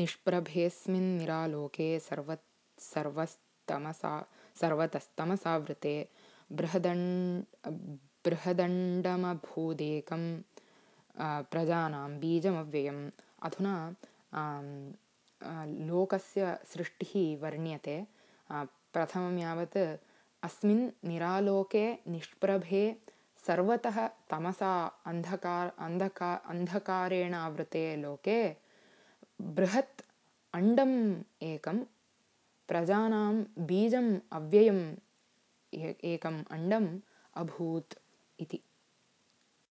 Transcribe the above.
निष्प्रभेऽस्मिन् निरालोके सर्वतस्तमसावृते बृहदण्डमभूदेकं प्रजानां बीजमव्ययम्। अधुना लोकस्य सृष्टिः वर्ण्यते। प्रथमं यावत् अस्मिन् निरालोके निष्प्रभे सर्वतः तमसा अन्धकारेण आवृते लोके बृहत् अण्डम् एकं प्रजानां बीजम् अव्ययम् एकम् अण्डम् अभूत् इति